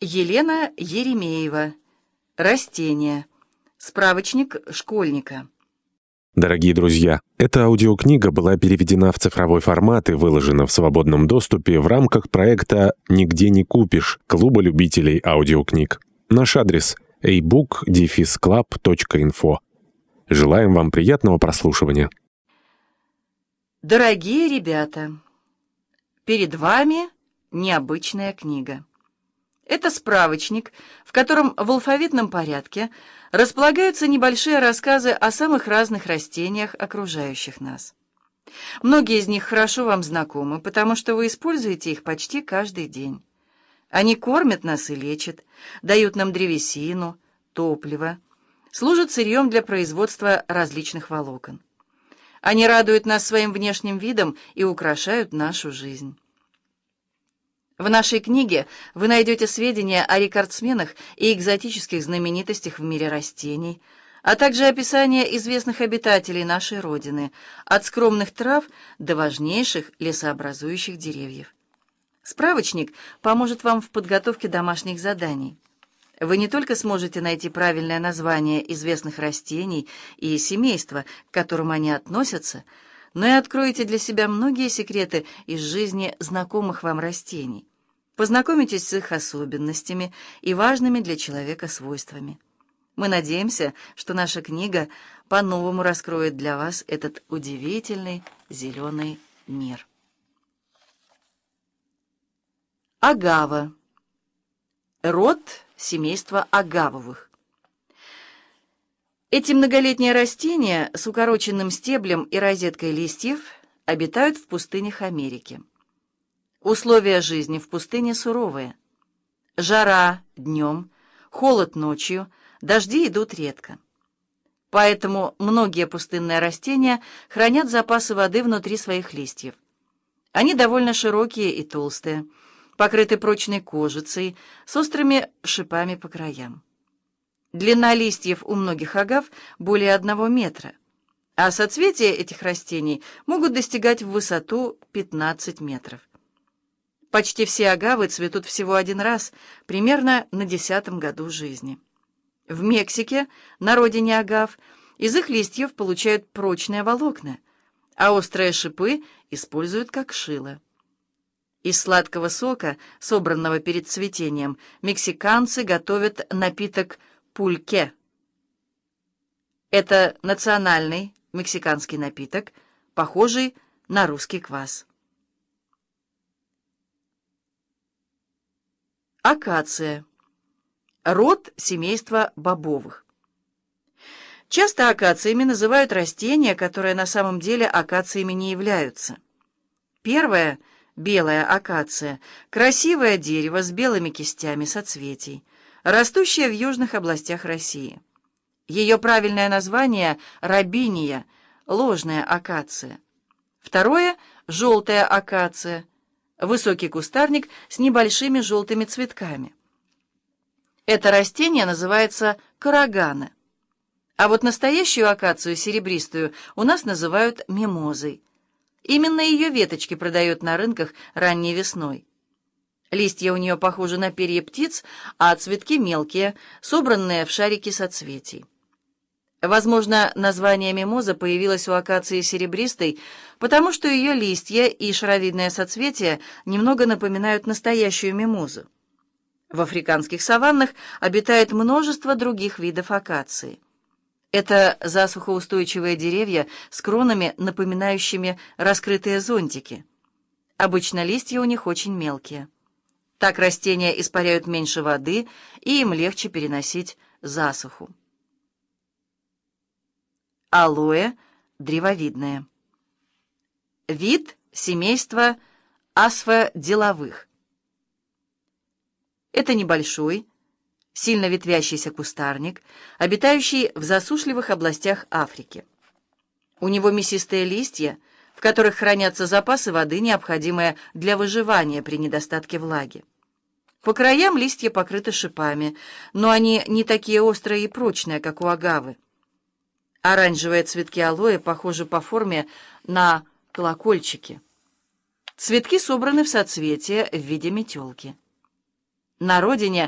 Елена Еремеева. Растения. Справочник школьника. Дорогие друзья, эта аудиокнига была переведена в цифровой формат и выложена в свободном доступе в рамках проекта «Нигде не купишь» Клуба любителей аудиокниг. Наш адрес – ebook-club.info. Желаем вам приятного прослушивания. Дорогие ребята, перед вами необычная книга. Это справочник, в котором в алфавитном порядке располагаются небольшие рассказы о самых разных растениях, окружающих нас. Многие из них хорошо вам знакомы, потому что вы используете их почти каждый день. Они кормят нас и лечат, дают нам древесину, топливо, служат сырьем для производства различных волокон. Они радуют нас своим внешним видом и украшают нашу жизнь. В нашей книге вы найдете сведения о рекордсменах и экзотических знаменитостях в мире растений, а также описание известных обитателей нашей Родины, от скромных трав до важнейших лесообразующих деревьев. Справочник поможет вам в подготовке домашних заданий. Вы не только сможете найти правильное название известных растений и семейства, к которым они относятся, но и откроете для себя многие секреты из жизни знакомых вам растений. Познакомитесь с их особенностями и важными для человека свойствами. Мы надеемся, что наша книга по-новому раскроет для вас этот удивительный зеленый мир. Агава. Род семейства агавовых. Эти многолетние растения с укороченным стеблем и розеткой листьев обитают в пустынях Америки. Условия жизни в пустыне суровые. Жара днем, холод ночью, дожди идут редко. Поэтому многие пустынные растения хранят запасы воды внутри своих листьев. Они довольно широкие и толстые, покрыты прочной кожицей, с острыми шипами по краям. Длина листьев у многих агав более одного метра, а соцветия этих растений могут достигать в высоту 15 метров. Почти все агавы цветут всего один раз, примерно на десятом году жизни. В Мексике, на родине агав, из их листьев получают прочные волокна, а острые шипы используют как шило. Из сладкого сока, собранного перед цветением, мексиканцы готовят напиток пульке. Это национальный мексиканский напиток, похожий на русский квас. Акация. Род семейства бобовых. Часто акациями называют растения, которые на самом деле акациями не являются. Первое – белая акация, красивое дерево с белыми кистями соцветий, растущее в южных областях России. Ее правильное название – рабиния, ложная акация. Второе – желтая акация – высокий кустарник с небольшими желтыми цветками. Это растение называется карагана. А вот настоящую акацию серебристую у нас называют мимозой. Именно ее веточки продают на рынках ранней весной. Листья у нее похожи на перья птиц, а цветки мелкие, собранные в шарики соцветий. Возможно, название мимоза появилось у акации серебристой, потому что ее листья и шаровидное соцветие немного напоминают настоящую мимозу. В африканских саваннах обитает множество других видов акации. Это засухоустойчивые деревья с кронами, напоминающими раскрытые зонтики. Обычно листья у них очень мелкие. Так растения испаряют меньше воды, и им легче переносить засуху. Алоэ древовидное. Вид семейства асфоделовых. Это небольшой, сильно ветвящийся кустарник, обитающий в засушливых областях Африки. У него мясистые листья, в которых хранятся запасы воды, необходимые для выживания при недостатке влаги. По краям листья покрыты шипами, но они не такие острые и прочные, как у агавы. Оранжевые цветки алоэ похожи по форме на колокольчики. Цветки собраны в соцветия в виде метелки. На родине